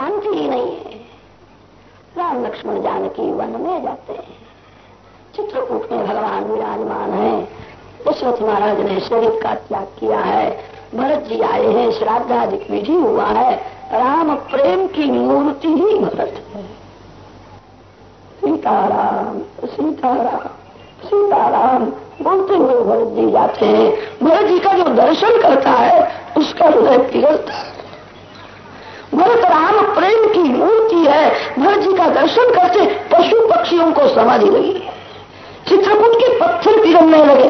मानती ही नहीं है। राम लक्ष्मण जानकी वन में जाते हैं। चित्रकूट में भगवान विराजमान है। दशरथ महाराज ने शरीर का त्याग किया है, भरत जी आए हैं श्राद्धाधिक विधि हुआ है। राम प्रेम की मूर्ति ही भरत है। सीताराम सीताराम सीताराम, बोलते हुए भरत जी जाते हैं। भरत जी का जो दर्शन करता है, उसका हृदय पिघलता है। भरत राम प्रेम की मूर्ति है। भरत जी का दर्शन करते पशु पक्षियों को समाधि लगी। चित्रकूट के पत्थर पिघलने लगे।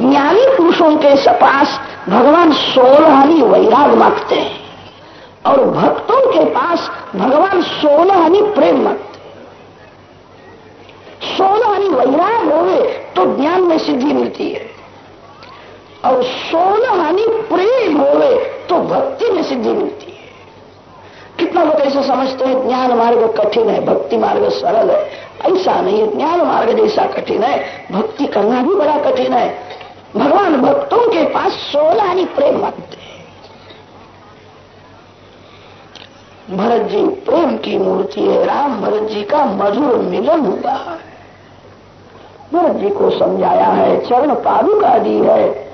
ज्ञानी पुरुषों के सपास भगवान सोलहानी वैराग मांगते हैं और भक्तों के पास भगवान सोलहानी प्रेम मांगते सोलहानी वैराग होवे तो ज्ञान में सिद्धि मिलती है। और सोलहानी प्रेम होवे तो भक्ति में सिद्धि मिलती है। कितना लोग ऐसे समझते हैं, ज्ञान मार्ग कठिन है, भक्ति मार्ग सरल है। ऐसा नहीं है, ज्ञान मार्ग जैसा कठिन है, भक्ति करना भी बड़ा कठिन है। भगवान भक्तों के पास सोलहानी प्रेम मांगते हैं। भरत जी, प्रेम की मूर्ति है, राम भरत जी का मधुर मिलन हुआ है। भरत जी को समझाया है, चरण पादुका दी है।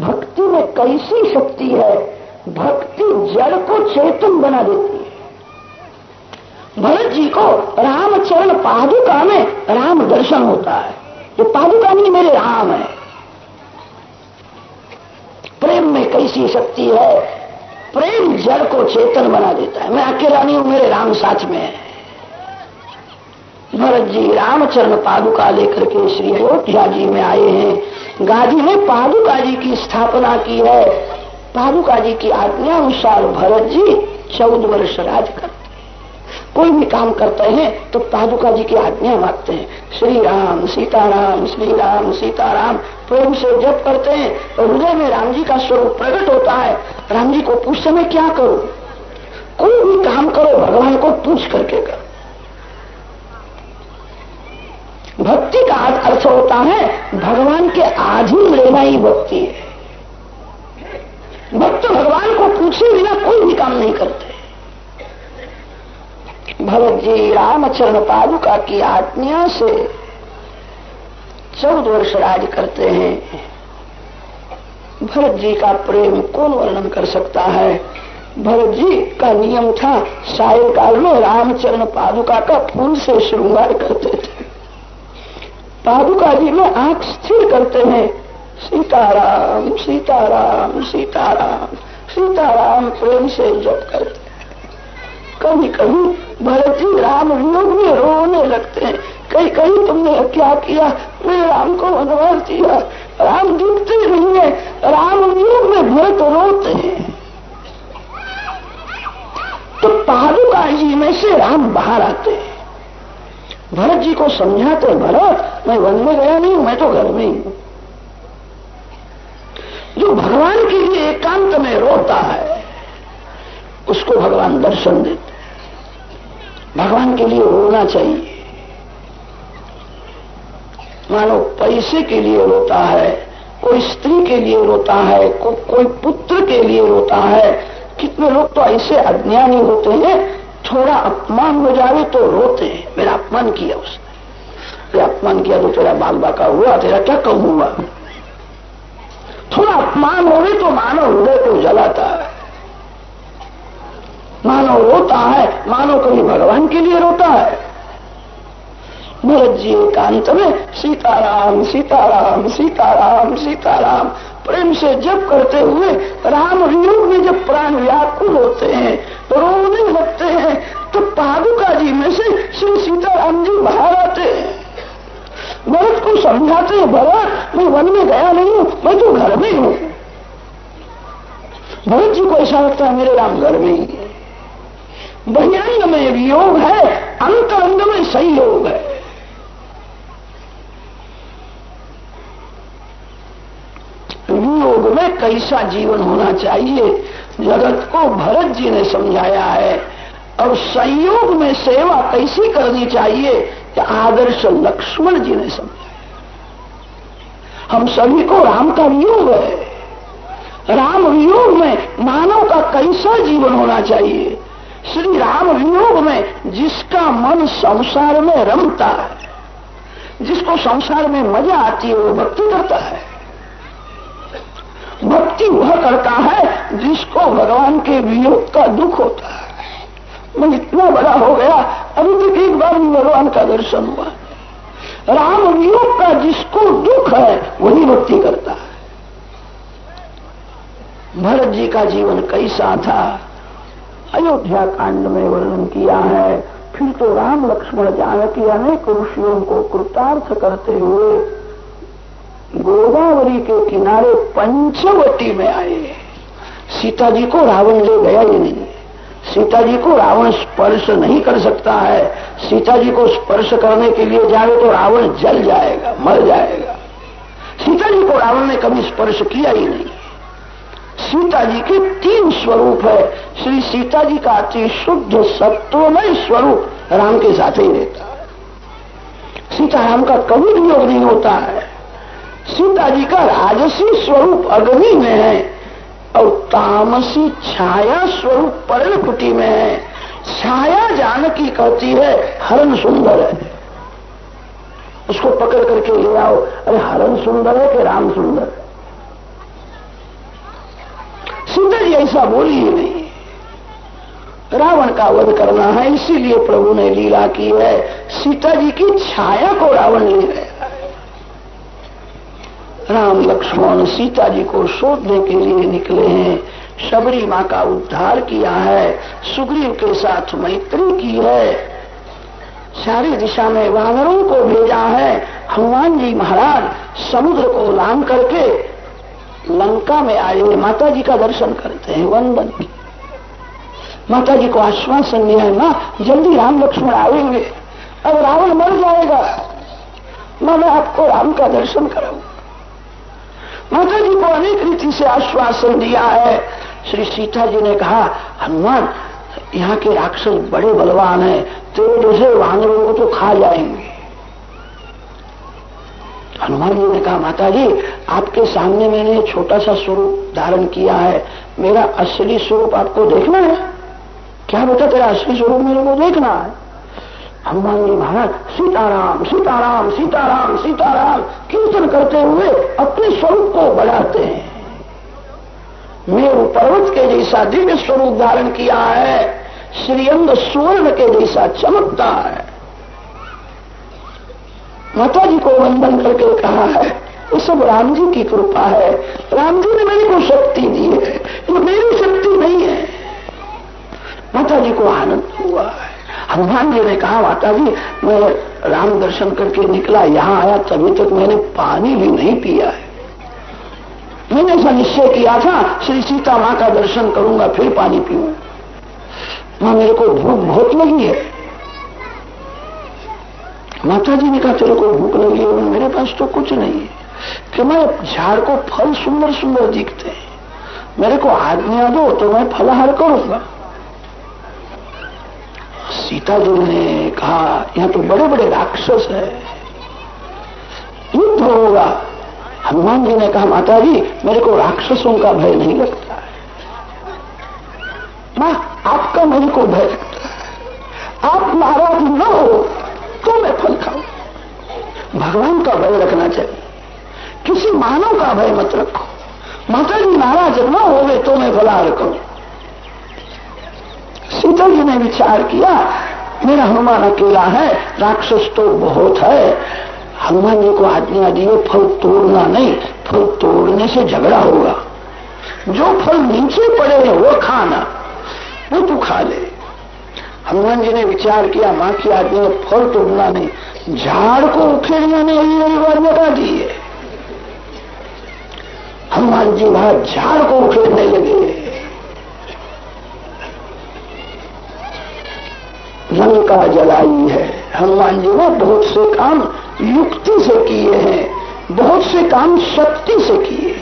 भक्ति में कैसी शक्ति है? भक्ति जड़ को चेतन बना देती है। भरत जी को रामचरण पादुका में राम दर्शन होता है। ये पादुका नहीं, मेरे राम है। प्रेम में कैसी शक्ति है? प्रेम जड़ को चेतन बना देता है। मैं अकेला नहीं हूँ, मेरे राम साथ में है। भरत जी रामचरण पादुका लेकर के श्री अयोध्या जी में आए हैं। गादी ने पादुका जी की स्थापना की है। पादुका जी की आज्ञा अनुसार भरत जी चौदह वर्ष राज करते कोई भी काम करते हैं तो पादुका जी की आज्ञा मांगते हैं। श्री राम सीताराम श्री राम सीताराम प्रेम से जप करते हैं तो हृदय में राम जी का स्वरूप प्रकट होता है। राम जी को पूछते मैं क्या करूँ? कोई भी काम करो, भगवान को पूछ करके करो। भक्ति का अर्थ होता है भगवान के आधीन रहना ही भक्ति है भक्त भगवान को पूछे बिना कोई भी काम नहीं करते। भरत जी, रामचरण पादुका की आज्ञा से चौदह वर्ष राज करते हैं। भरत जी का प्रेम कौन वर्णन कर सकता है? भरत जी का नियम था साय काल में रामचरण पादुका का फूल से श्रृंगार करते जी में आँख स्थिर करते हैं। सीताराम सीताराम सीताराम सीताराम प्रेम से जप करते कभी कभी भरत राम वियोग में रोने लगते हैं। कहीं कहीं तुमने क्या किया, मेरे राम को वनवास दिया राम दिखते नहीं है, राम वियोग में भरत रोते हैं। तो पादुका जी में से राम बाहर आते हैं। भरत जी को समझाते भरत मैं वन में गया नहीं मैं तो घर में ही हूँ। जो भगवान के लिए एकांत में रोता है उसको भगवान दर्शन देते भगवान के लिए रोना चाहिए। मानो पैसे के लिए रोता है कोई स्त्री के लिए रोता है को, कोई पुत्र के लिए रोता है। कितने लोग तो ऐसे अज्ञानी होते हैं थोड़ा अपमान हो जाए तो रोते हैं। मेरा अपमान किया उसने। अपमान किया तो तेरा बाल बाका हुआ, तेरा क्या कम हुआ? थोड़ा अपमान हो गए तो मानव हृदय को जलाता है। मानव रोता है, मानव कभी भगवान के लिए रोता है। भरत जी एकांत में, सीताराम सीताराम सीताराम सीताराम। प्रेम से जब करते हुए, राम वियोग में जब प्राण व्याकुल होते हैं रोने लगते हैं तो पादुका जी में से श्री सीताराम जी बाहर आते हैं। भरत को समझाते हैं, भरत, मैं वन में गया नहीं हूँ, मैं तो घर में हूँ। भरत जी को ऐसा लगता है, मेरे राम घर में ही बहिरंग में वियोग है, अंतरंग में संयोग है। वियोग में कैसा जीवन होना चाहिए? जगत को भरत जी ने समझाया है। और संयोग में सेवा कैसी करनी चाहिए कि आदर्श लक्ष्मण जी ने समझाया। हम सभी को राम का वियोग है। राम वियोग में मानव का कैसा जीवन होना चाहिए? श्री राम वियोग में जिसका मन संसार में रमता है, जिसको संसार में मज़ा आती है, वो भक्ति करता है। भक्ति वह करता है जिसको भगवान के वियोग का दुख होता है। मैं इतना बड़ा हो गया, अभी तक एक बार भी भगवान का दर्शन हुआ। राम वियोग का जिसको दुख है, वही भक्ति करता है। भरत जी का जीवन कैसा था? अयोध्या कांड में वर्णन किया है। फिर तो राम लक्ष्मण जानकी अनेक ऋषियों को कृतार्थ करते हुए गोदावरी के किनारे पंचवटी में आए। सीता जी को रावण ले गया ही नहीं। सीता जी को रावण स्पर्श नहीं कर सकता है। सीता जी को स्पर्श करने के लिए जाए तो रावण जल जाएगा, मर जाएगा। सीता जी को रावण ने कभी स्पर्श किया ही नहीं। सीता जी के तीन स्वरूप है। श्री सीता जी का अति शुद्ध सत्वमय स्वरूप राम के साथ ही रहता है। सीता राम का कभी भी योग नहीं होता है। सीता जी का राजसी स्वरूप अग्नि में है और तामसी छाया स्वरूप पर्णकुटी में है। छाया जानकी कहती है, हरण सुंदर है। उसको पकड़ करके ले आओ। अरे हरण सुंदर है कि राम सुंदर है? सुंदर जी ऐसा बोली ही नहीं। रावण का वध करना है, इसीलिए प्रभु ने लीला की है। सीता जी की छाया को रावण ले रहा राम लक्ष्मण सीता जी को शोधने के लिए निकले हैं। शबरी माँ का उद्धार किया है। सुग्रीव के साथ मैत्री की है। सारी दिशा में वानरों को भेजा है। हनुमान जी महाराज समुद्र को लाम करके लंका में आए माता जी का दर्शन करते हैं वन बन के माता जी को आश्वासन दिया है, माँ, जल्दी राम लक्ष्मण आएँगे। अब रावण मर जाएगा। माँ, मैं आपको राम का दर्शन कराऊँगा। माता जी को अनेक रीति से आश्वासन दिया है। श्री सीता जी ने कहा, हनुमान, यहाँ के राक्षस बड़े बलवान हैं, तेरे जैसे वानरों को तो खा जाएँगे। हनुमान जी ने कहा माता जी आपके सामने मैंने छोटा सा स्वरूप धारण किया है। मेरा असली स्वरूप आपको देखना है? क्या बेटा, तेरा असली स्वरूप मेरे को देखना है? हनुमान जी महाराज, सीताराम सीताराम सीताराम सीताराम, कीर्तन करते हुए अपने स्वरूप को बढ़ाते हैं। मेरु पर्वत के जैसा दिव्य स्वरूप धारण किया है, श्रीअंग सुवर्ण के जैसा चमकता है। माता जी को वंदन करके कहा है वो सब राम जी की कृपा है। राम जी ने मेरे को शक्ति दी है। ये मेरी शक्ति नहीं है। माता जी को आनंद हुआ है। हनुमान जी ने कहा, माता जी, मैं राम दर्शन करके निकला, यहाँ आया, तभी तक मैंने पानी भी नहीं पिया है। मैंने ऐसा निश्चय किया था, श्री सीता माँ का दर्शन करूँगा, फिर पानी पीऊँगा। माँ, मेरे को भूख बहुत लगी है। माता जी ने कहा, तेरे को भूख लगी है, मेरे पास तो कुछ नहीं है। कि मैं झाड़ को फल सुंदर सुंदर दिखते हैं। मेरे को आज्ञा दो तो मैं फलाहार करूँगा। सीता जी ने कहा, यहाँ तो बड़े बड़े राक्षस है। युद्ध होगा। हनुमान जी ने कहा माता जी मेरे को राक्षसों का भय नहीं लगता है। माँ, आपका मेरे को भय लगता है। आप नाराज़ न हो तो मैं फल खाऊं। भगवान का भय रखना चाहिए। किसी मानव का भय मत रखो। माता जी नाराज़ न हो तो मैं फलाहार करूँ। सीता जी ने विचार किया, मेरा हनुमान अकेला है, राक्षस तो बहुत है। हनुमान जी को आज्ञा दिए फल तोड़ना नहीं, फल तोड़ने से झगड़ा होगा। जो फल नीचे पड़े हैं, वो खाना, वो तू खा ले। हनुमान जी ने विचार किया, माँ की आज्ञा, फल तोड़ना नहीं, झाड़ को उखेड़ना नहीं यही बार बता दी है। हनुमान जी वहाँ झाड़ को उखेड़ने लगे। लंका जलाई है। हनुमान जी ने बहुत से काम युक्ति से किए हैं, बहुत से काम शक्ति से किए।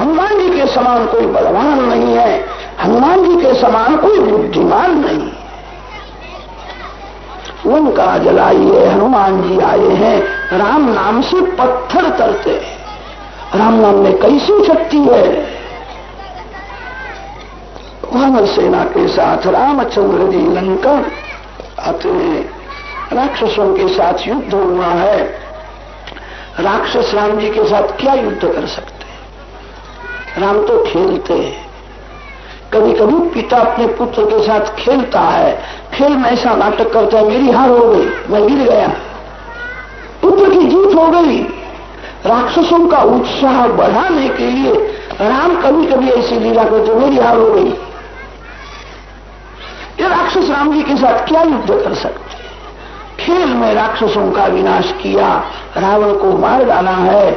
हनुमान जी के समान कोई बलवान नहीं है, हनुमान जी के समान कोई बुद्धिमान नहीं। लंका जलाई है, हनुमान जी आए हैं, राम नाम से पत्थर तरते। राम नाम में कैसी शक्ति है। समर सेना के साथ, रामचंद्र जी लंका आते हैं। राक्षसों के साथ युद्ध हुआ है। राक्षस राम जी के साथ क्या युद्ध कर सकते राम तो खेलते हैं। कभी कभी पिता अपने पुत्र के साथ खेलता है। खेल में ऐसा नाटक करता है, मेरी हार हो गई, मैं गिर गया। पुत्र की जीत हो गई। राक्षसों का उत्साह बढ़ाने के लिए राम कभी कभी ऐसी लीला करते, मेरी हार हो गई। ये राक्षस राम जी के साथ क्या युद्ध कर सकते खेल में राक्षसों का विनाश किया, रावण को मार डाला है,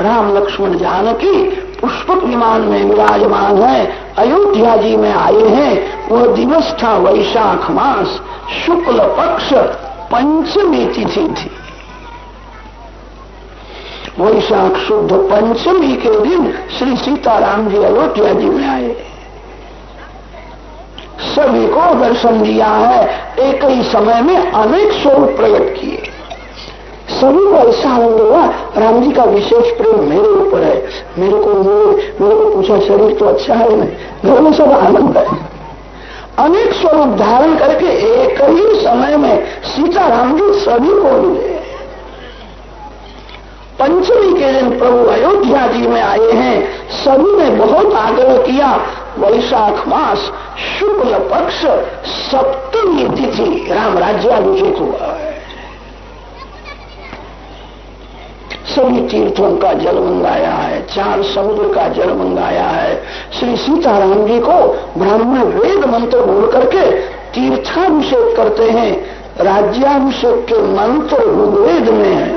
राम लक्ष्मण जानकी पुष्पक विमान में विराजमान है, अयोध्या जी में आए हैं वह दिवस था वैशाख मास, शुक्ल पक्ष, पंचमी तिथि थी। वैशाख शुद्ध पंचमी के दिन श्री सीताराम जी अयोध्या जी में आए। सभी को दर्शन दिया है। एक ही समय में अनेक स्वरूप प्रकट किए। सभी को ऐसा आनंद हुआ राम जी का विशेष प्रेम मेरे ऊपर है। मेरे को मेरे, मेरे को पूछा शरीर तो अच्छा है नहीं घर में सब आनंद है। अनेक स्वरूप धारण करके एक ही समय में सीता राम जी सभी को मिले। पंचमी के दिन प्रभु अयोध्या जी में आए हैं। सभी ने बहुत आग्रह किया। वैशाख मास, शुक्ल पक्ष, सप्तमी तिथि, राम राज्याभिषेक हुआ है। सभी तीर्थों का जल मंगाया है, चार समुद्र का जल मंगाया है। श्री सीताराम जी को ब्राह्मण वेद मंत्र बोल करके तीर्थाभिषेक करते हैं। राज्याभिषेक के मंत्र ऋग्वेद में है।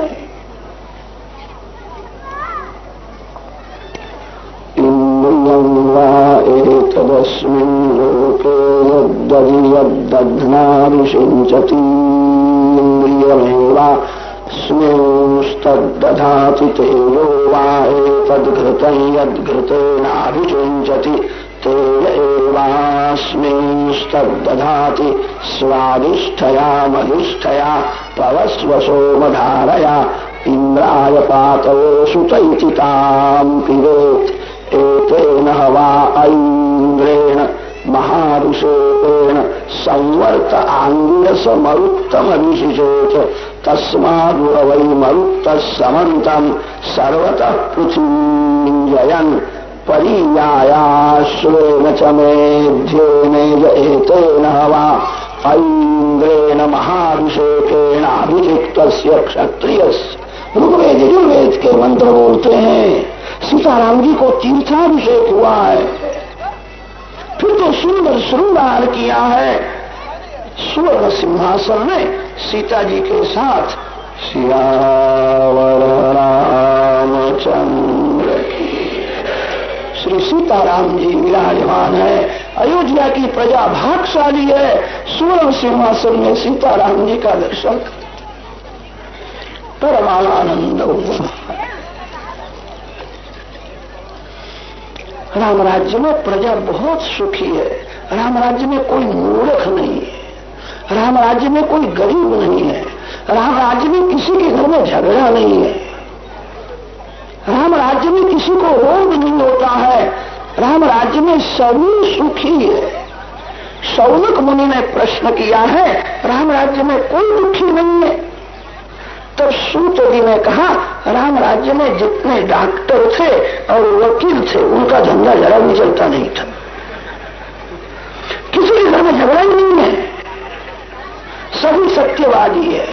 यद्दधियद्दध्नाभिषिञ्चतीन्द्रियमेवा स्मेंस्तद्दधाति तेजो वा एतद्घृतम् यद्घृतेनाभिषिञ्चति तेज एवास्मिंस्तद्दधाति स्वादिष्ठया मधिष्ठया पवस्वसोमधारया इन्द्राय पातये सुत इति ताम् पिबेत् एतेन हवा ऐन्द्रेण महारुषेण संवर्त आंगिरस मरुत्तमभिषिचेत तस्मादुर वै मरुत्त समन्तम् सर्वतः पृथिवीञ्जयन् परीयायाश्वेन च मेध्येनेज एतेन हवा। ऐन्द्रेण महाभिषेकेण अभिषिक्तस्य ऋग्वेद, यजुर्वेद के मंत्र बोलते हैं। सीताराम जी को तीर्थाभिषेक हुआ है। फिर तो सुंदर श्रृंगार किया है। स्वर्ण सिंहासन में सीता जी के साथ सियावर रामचंद्र श्री सीताराम जी विराजमान है। अयोध्या की प्रजा भागशाली है। स्वर्ण सिंहासन में सीताराम जी का दर्शन। परमानंद हुआ राम राज्य में प्रजा बहुत सुखी है। राम राज्य में कोई मूर्ख नहीं है। राम राज्य में कोई गरीब नहीं है। राम राज्य में किसी के घर में झगड़ा नहीं है। राम राज्य में किसी को रोग नहीं होता है। राम राज्य में सभी सुखी है। सौनक मुनि ने प्रश्न किया है राम राज्य में कोई दुखी नहीं है। तब सूत जी ने कहा, राम राज्य में जितने डॉक्टर थे और वकील थे, उनका धंधा जरा भी चलता नहीं था। किसी के घर में झगड़ा ही नहीं है। सभी सत्यवादी है।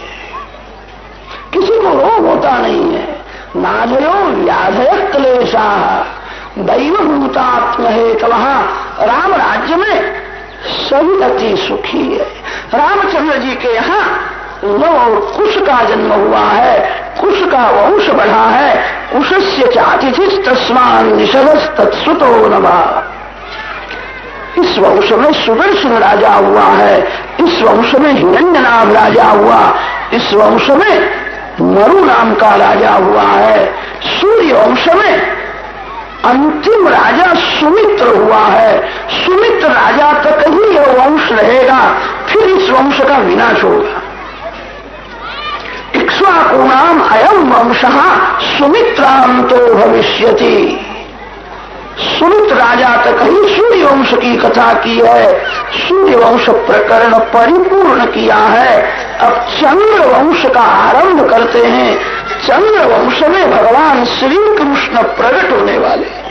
किसी को रोग होता नहीं है। नाजयो व्याधय क्लेशा। दैव भूतात्म है कहा राम राज्य में सभी अति सुखी है। रामचंद्र जी के यहाँ लो कुश का जन्म हुआ है कुश का वंश बढ़ा है, कुशस्य चातिथि तस्मान निषदस तत्सुतो नमा। इस वंश में सुदर्शन राजा हुआ है, इस वंश में हिरण्य नाम राजा हुआ, इस वंश में मरु नाम का राजा हुआ है, सूर्य वंश में अंतिम राजा सुमित्र हुआ है। सुमित्र राजा तक ही यह वंश रहेगा, फिर इस वंश का विनाश होगा। इक्ष्वाकूणाम अयम वंश सुमित्रांतो भविष्य सुमित राजा तक ही सूर्य वंश की कथा की है। सूर्य वंश प्रकरण परिपूर्ण किया है। अब चंद्र वंश का आरंभ करते हैं। चंद्र वंश में भगवान श्री कृष्ण प्रकट होने वाले।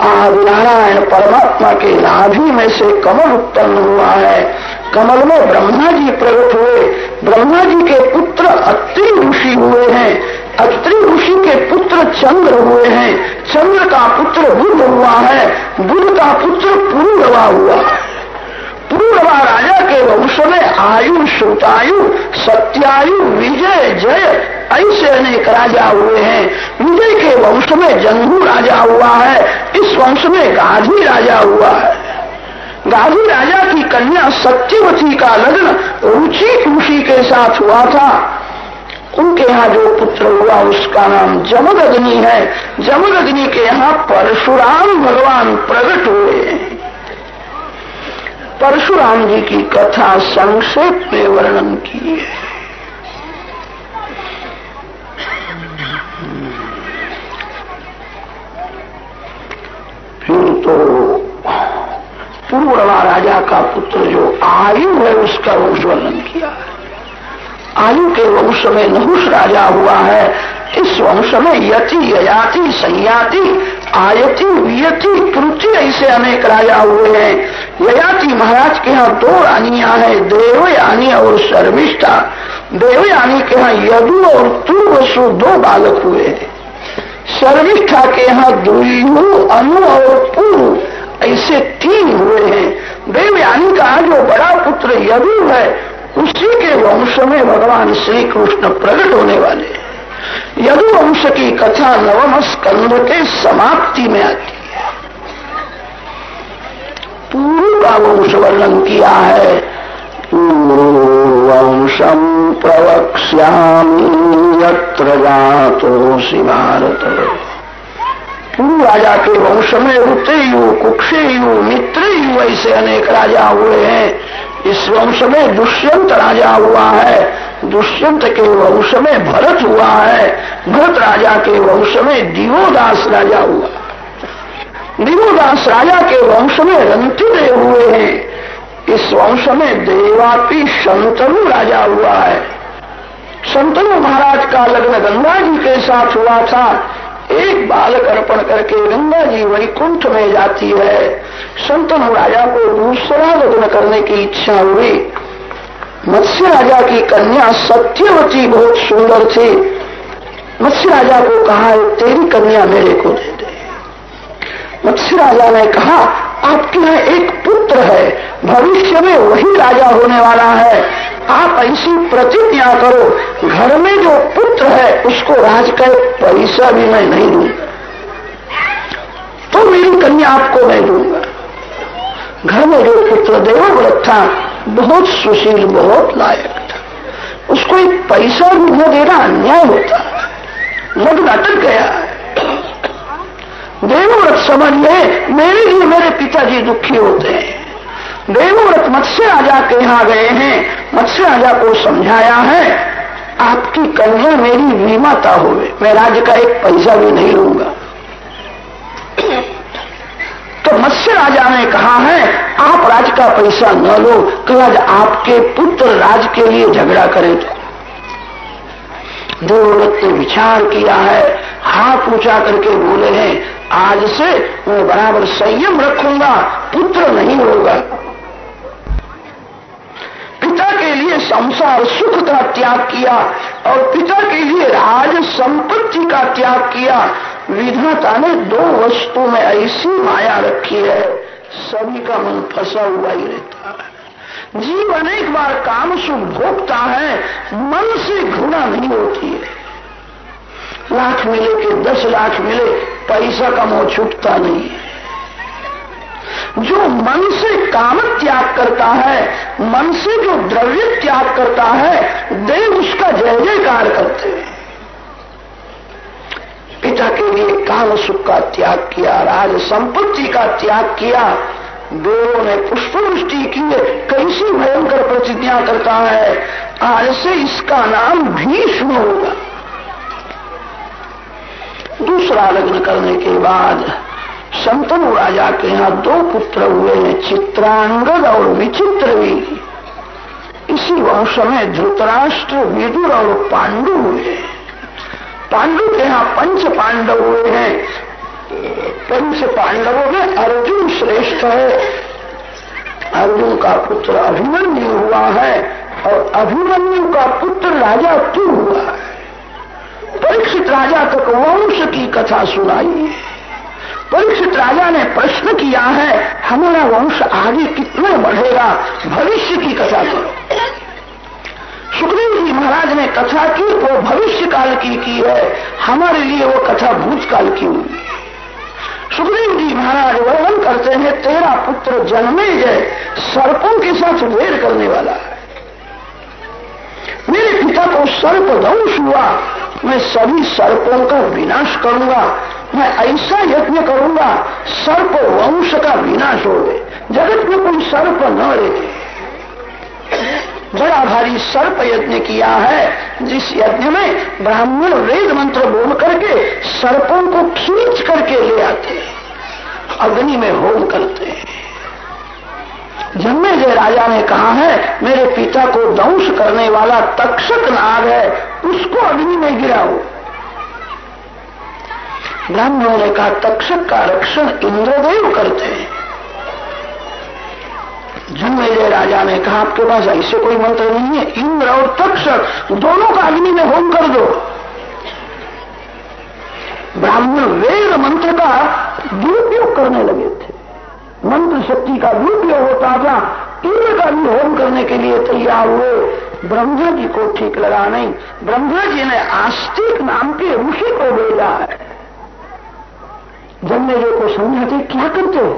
आदि नारायण परमात्मा के नाभि में से कमल उत्पन्न हुआ है। कमल में ब्रह्मा जी प्रकट हुए। ब्रह्मा जी के पुत्र अत्रि ऋषि हुए हैं। अत्रि ऋषि के पुत्र चंद्र हुए हैं। चंद्र का पुत्र बुद्ध हुआ है। बुद्ध का पुत्र पुरुरवा हुआ। पुरुरवा राजा के वंश में आयु, श्रुतायु, सत्यायु, विजय, जय ऐसे अनेक राजा हुए हैं। विजय के वंश में जंगू राजा हुआ है। इस वंश में गाधी राजा हुआ है। गाधी राजा की कन्या सत्यवती का लग्न रुचि ऋषि के साथ हुआ था। उनके यहाँ जो पुत्र हुआ, उसका नाम जमदग्नि है। जमदग्नि के यहाँ परशुराम भगवान प्रकट हुए। परशुराम जी की कथा संक्षेप में वर्णन की है फिर तो पूर्ववा राजा का पुत्र जो आयु है उसका वंश वर्णन किया। आयु के वंश में नहुष राजा हुआ है। इस वंश में यति ययाति संयाति आयति वियति कृति ऐसे अनेक राजा हुए हैं। ययाति महाराज के यहाँ दो रानियाँ हैं, देवयानी और शर्मिष्ठा। देवयानी के यहाँ यदु और तुर्वसु दो बालक हुए हैं। शर्मिष्ठा के यहाँ दुर्यु अनु और पुरु ऐसे तीन हुए हैं। देवयानी का जो बड़ा पुत्र यदु है, उसी के वंश में भगवान श्री कृष्ण प्रकट होने वाले हैं। यदु वंश की कथा नवम स्कंध के समाप्ति में आती है। पूर्व का वंश वर्णन किया है। पूर्वंशम प्रवक्ष्यामी यत्र जातोषि भारत पूर्व राजा के वंश में ऋतेयु कुक्षेयु, मित्रेयु ऐसे अनेक राजा हुए हैं। इस वंश में दुष्यंत राजा हुआ है। दुष्यंत के वंश में भरत हुआ है। भरत राजा के वंश में दिवोदास राजा हुआ। दिवोदास राजा के वंश में रंतिदेव हुए हैं। इस वंश में देवापी शंतनु राजा हुआ है। शंतनु महाराज का लग्न गंगा जी के साथ हुआ था। एक बालक अर्पण करके गंगा जी वैकुंठ में जाती है। संतनु राजा को दूसरा लग्न करने की इच्छा हुई। मत्स्य राजा की कन्या सत्यवती बहुत सुंदर थी। मत्स्य राजा को कहा तेरी कन्या मेरे को दे दे। मत्स्य राजा ने कहा, आपके यहाँ एक पुत्र है। भविष्य में वही राजा होने वाला है। आप ऐसी प्रतिज्ञा करो, घर में जो पुत्र है, उसको राज का पैसा भी मैं नहीं दूँगा तो मेरी कन्या आपको मैं दूँगा। घर में जो पुत्र देवव्रत था, बहुत सुशील, बहुत लायक था। उसको एक पैसा भी न देना अन्याय होता। लग अटक गया। देवव्रत समझ में मेरे लिए मेरे पिताजी दुखी होते हैं। देवव्रत मत्स्य राजा के यहाँ गए हैं। मत्स्य राजा को समझाया है, आपकी कन्या मेरी विमाता हुए मैं राज्य का एक पैसा भी नहीं लूँगा। तो मत्स्य राजा ने कहा है, आप राज का पैसा न लो कल आज आपके पुत्र राज के लिए झगड़ा करें तो। देवव्रत ने विचार किया है, हाथ ऊँचा करके बोले हैं, आज से मैं बराबर संयम रखूँगा, पुत्र नहीं होगा। पिता के लिए संसार सुख का त्याग किया और पिता के लिए राज संपत्ति का त्याग किया। विधाता ने दो वस्तु में ऐसी माया रखी है, सभी का मन फंसा हुआ ही रहता है। जीव अनेक बार काम सुख भोगता है, मन से घृणा नहीं होती है। लाख मिले के दस लाख मिले, पैसा का मोह छूटता नहीं है। जो मन से काम त्याग करता है, मन से जो द्रव्य त्याग करता है देव उसका जय जयकार करते हैं। पिता के लिए काम सुख का त्याग किया, राज संपत्ति का त्याग किया, देवों ने पुष्पवृष्टि की कैसी भयंकर प्रतिज्ञा करता है, आज से इसका नाम भीष्म होगा। दूसरा लग्न करने के बाद शंतनु राजा के यहाँ दो पुत्र हुए हैं, चित्रांगद और विचित्र भी इसी वंश में धृतराष्ट्र, विदुर और पांडु हुए पांडु के यहाँ पंच पांडव हुए हैं। पंच पांडवों में अर्जुन श्रेष्ठ है। अर्जुन का पुत्र अभिमन्यु हुआ है और अभिमन्यु का पुत्र राजा तू हुआ है। परीक्षित राजा तक वंश की कथा सुनाई है परीक्षित राजा ने प्रश्न किया है, हमारा वंश आगे कितना बढ़ेगा? भविष्य की कथा करो सुखदेव जी महाराज ने कथा की, वो भविष्य काल की की है। हमारे लिए वो कथा भूतकाल की हुई। सुखदेव जी महाराज वर्णन करते हैं, तेरा पुत्र जन्मे जय सर्पों के साथ वेर करने वाला है। मेरे पिता को सर्प दंश हुआ, मैं सभी सर्पों का विनाश करूँगा मैं ऐसा यत्न करूँगा, सर्प वंश का विनाश हो गए जगत में कोई सर्प न रहे। बड़ा भारी सर्प यज्ञ किया है, जिस यज्ञ में ब्राह्मण वेद मंत्र बोल करके सर्पों को खींच करके ले आते अग्नि में होम करते हैं। जन्मे जय राजा ने कहा है, मेरे पिता को दंश करने वाला तक्षक नाग है, उसको अग्नि में गिराओ। ब्राह्मणों ने कहा तक्षक का रक्षण इंद्रदेव करते हैं। जन्मेजय राजा ने कहा, आपके पास ऐसे कोई मंत्र नहीं है, इंद्र और तक्षक, दोनों का अग्नि में होम कर दो। ब्राह्मण वेद मंत्र का दुरुपयोग करने लगे थे। मंत्र शक्ति का दुरुपयोग होता था, इंद्र का भी होम करने के लिए तैयार हुए। ब्रह्मा जी को ठीक लगा, नहीं, ब्रह्मा जी ने आस्तिक नाम के ऋषि को भेजा है। जन्मेजय को समझाते क्या करते हो?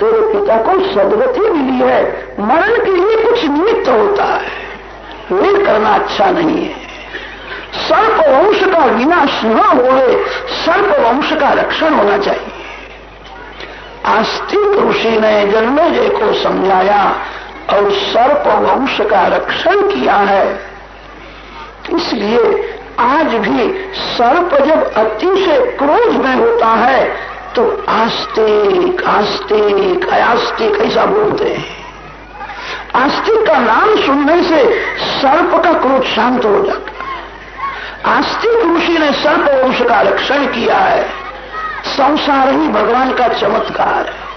तेरे पिता को सदगति मिली है, मरण के लिए कुछ निमित्त होता है। वे करना अच्छा नहीं है। सर्प वंश का विनाश न हो सर्प वंश का रक्षण होना चाहिए। आस्तिक ऋषि ने जन्मेजय को समझाया, और सर्प वंश का रक्षण किया है। इसलिए आज भी सर्प जब अतिशय क्रोध में होता है तो आस्तिक आस्तिक अयास्तिक ऐसा बोलते हैं। आस्तिक का नाम सुनने से सर्प का क्रोध शांत हो जाता है। आस्तिक ऋषि ने सर्प वंश का रक्षण किया है। संसार ही भगवान का चमत्कार है।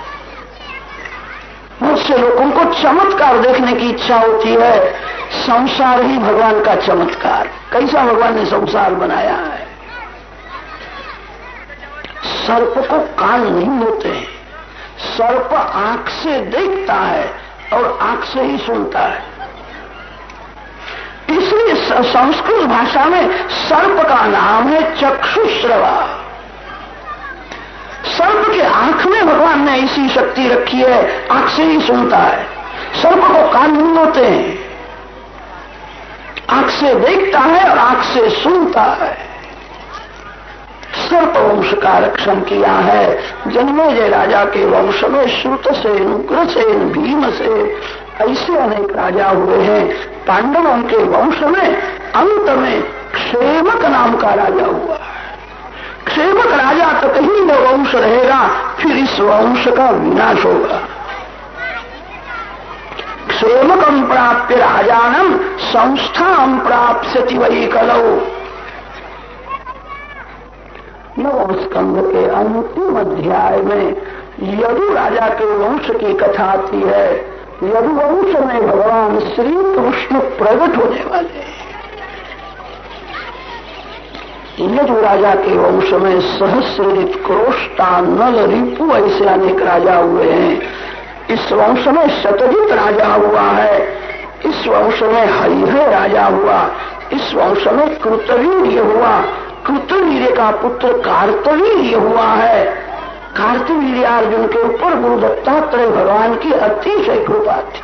से लोगों को चमत्कार देखने की इच्छा होती है। संसार ही भगवान का चमत्कार। कैसा भगवान ने संसार बनाया है? सर्प को कान नहीं होते हैं। सर्प आँख से देखता है और आँख से ही सुनता है। इसलिए संस्कृत भाषा में सर्प का नाम है चक्षुश्रवा। सर्प के आँख में भगवान ने ऐसी शक्ति रखी है, आँख से ही सुनता है। सर्प को कान नहीं होते हैं। आँख से देखता है और आँख से सुनता है। सर्प वंश का रक्षण किया है। जन्मे जय राजा के वंश में श्रुत से उग्रसेन भीम से, ऐसे अनेक राजा हुए हैं। पांडवों के वंश में अंत में क्षेमक नाम का राजा हुआ। है क्षेमक राजा तक ही वो वंश रहेगा, फिर इस वंश का विनाश होगा। क्षेमकम प्राप्य राजानम संस्था प्राप्त वही कलो। नव स्कंध के अंतिम अध्याय में यदु राजा के वंश की कथा आती है, यदु वंश में भगवान श्री कृष्ण प्रकट होने वाले हैं। यदु राजा के वंश में सहस्रित क्रोष्टा नल रिपु ऐसे अनेक राजा हुए हैं। इस वंश में शतजित राजा हुआ है। इस वंश में हरिहर राजा हुआ। इस वंश में कृतवीर्य हुआ। कृतवीर्य का पुत्र कार्तवीर्य हुआ है। कार्तवीर्य अर्जुन के ऊपर गुरु दत्तात्रेय भगवान की अतिशय कृपा थी।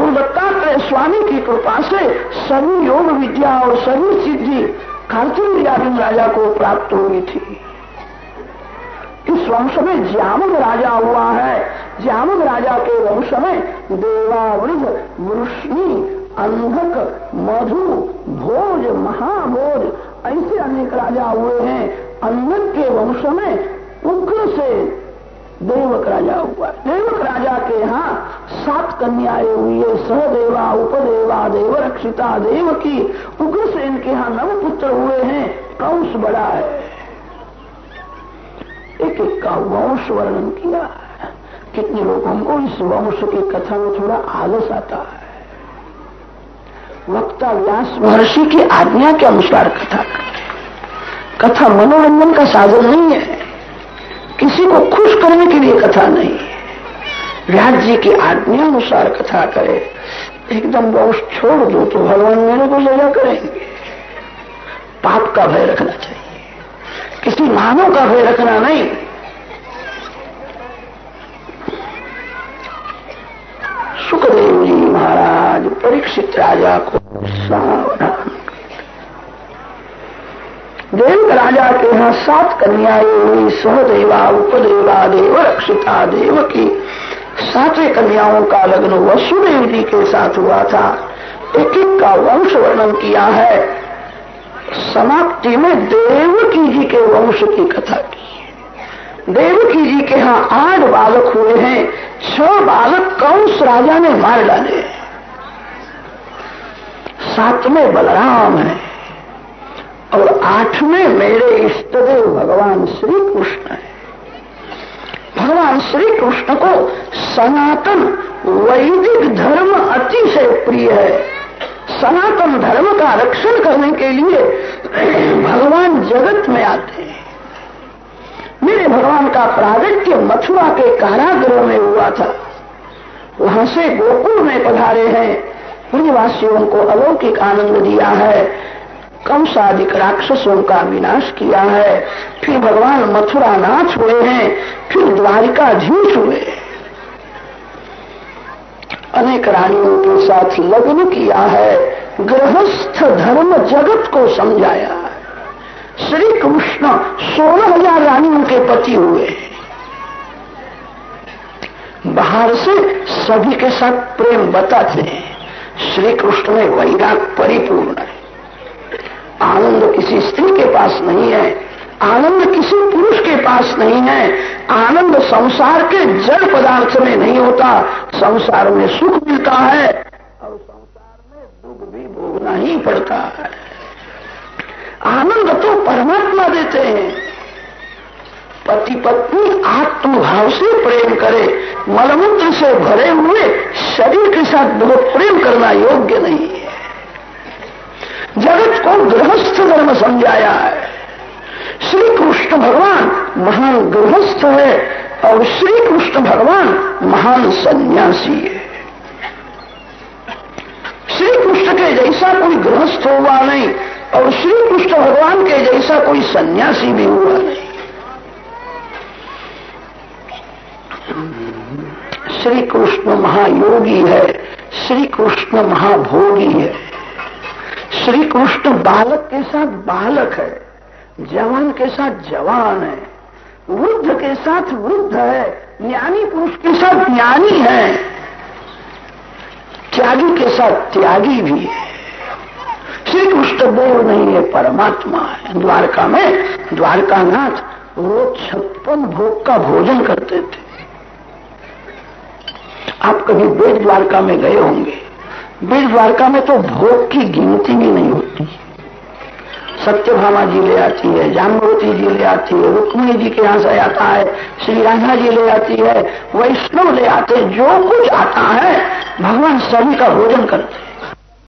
गुरु दत्तात्रेय स्वामी की कृपा से सभी योग विद्या और सभी सिद्धि कार्तिक राजा को प्राप्त हुई थी। इस वंश में ज्यामुद राजा हुआ है। ज्यामुद राजा के वंश में देवावृद वृष्णि अंधक, मधु, भोज, महाभोज ऐसे अनेक राजा हुए हैं। अंधक के वंश में उग्र से देवक राजा हुआ। देवक राजा के यहाँ सात कन्याएँ हुई। है सहदेवा, उपदेवा देव रक्षिता देव की उग्र से इनके यहाँ नव पुत्र हुए हैं। कंस बड़ा है। एक एक का वंश वर्णन किया। कितने लोगों को इस वंश की कथा में थोड़ा आलस आता है। वक्ता व्यास महर्षि की आज्ञा के अनुसार कथा कथा मनोरंजन का साधन नहीं है। किसी को खुश करने के लिए कथा नहीं है। व्यास जी की आज्ञा अनुसार कथा करे। एकदम वंश छोड़ दो तो भगवान मेरे को सजा करेंगे। पाप का भय रखना चाहिए। किसी मानव का भय रखना नहीं। सुखदेव जी महाराज, परीक्षित राजा को सावधान देव राजा के यहाँ सात कन्याएँ हुई, सहदेवा, उपदेवा, देव रक्षिता देव की सातवें कन्याओं का लग्न वसुदेव जी के साथ हुआ था। एक एक का वंश वर्णन किया है। समाप्ति में देवकी जी के वंश की कथा की। देवकी जी के यहाँ आठ बालक हुए हैं। छह बालक कंस राजा ने मार डाले। सातवें बलराम है। और आठवें मेरे इष्टदेव भगवान श्री कृष्ण है। भगवान श्री कृष्ण को सनातन वैदिक धर्म अतिशय प्रिय है। सनातन धर्म का रक्षण करने के लिए भगवान जगत में आते हैं। मेरे भगवान का प्रागट्य मथुरा के कारागृह में हुआ था। वहाँ से गोकुल में पधारे हैं। ब्रजवासियों को अलौकिक आनंद दिया है। कंसाधिक राक्षसों का विनाश किया है। फिर भगवान मथुरा नाथ हुए हैं, फिर द्वारिकाधीश हुए। अनेक रानियों के साथ लग्न किया है, गृहस्थ धर्म जगत को समझाया। श्री कृष्ण सोलह हज़ार रानियों के पति हुए। बाहर से सभी के साथ प्रेम बताते हैं। श्री कृष्ण में वैराग परिपूर्ण है। आनंद किसी स्त्री के पास नहीं है, आनंद किसी पुरुष के पास नहीं है। आनंद संसार के जड़ पदार्थ में नहीं होता, संसार में सुख मिलता है और संसार में दुख भी भोगना ही पड़ता है। आनंद तो परमात्मा देते हैं। पति पत्नी आत्मभाव से प्रेम करे, मलमूत्र से भरे हुए शरीर के साथ बहुत प्रेम करना योग्य नहीं है। जगत को गृहस्थ धर्म समझाया है। श्री कृष्ण भगवान महान गृहस्थ है और श्री कृष्ण भगवान महान सन्यासी है। श्री कृष्ण के जैसा कोई गृहस्थ हुआ नहीं और श्री कृष्ण भगवान के जैसा कोई सन्यासी भी हुआ नहीं। श्री कृष्ण महायोगी है श्री कृष्ण महाभोगी है। श्री कृष्ण बालक के साथ बालक है, जवान के साथ जवान है, वृद्ध के साथ वृद्ध है, ज्ञानी पुरुष के साथ ज्ञानी है, त्यागी के साथ त्यागी भी है। श्री कृष्ण देव नहीं है, परमात्मा है। द्वारका में द्वारकानाथ रोज छप्पन भोग का भोजन करते थे। आप कभी बेट द्वारका में गए होंगे? बेट द्वारका में तो भोग की गिनती भी नहीं होती। सत्य सत्यभामा जी ले आती है जामवती जी ले आती है रुक्मी जी के यहाँ से आता है श्री राधा जी ले आती है, वैष्णव ले आते जो कुछ आता है, भगवान सभी का भोजन करते